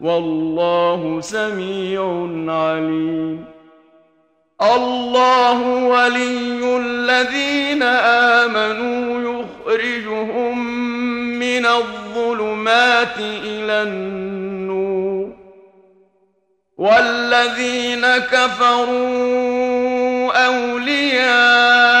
والله سميع عليم. الله ولي الذين آمنوا يخرجهم من الظلمات إلى النور. والذين كفروا أولياؤهم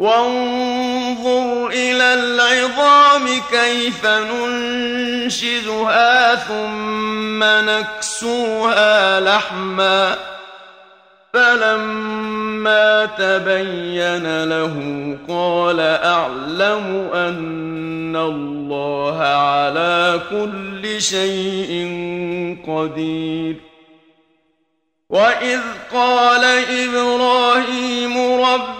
وانظر إلى العظام كيف ننشزها ثم نكسوها لحما فلما تبين له قال أعلم أن الله على كل شيء قدير وإذ قال إبراهيم رب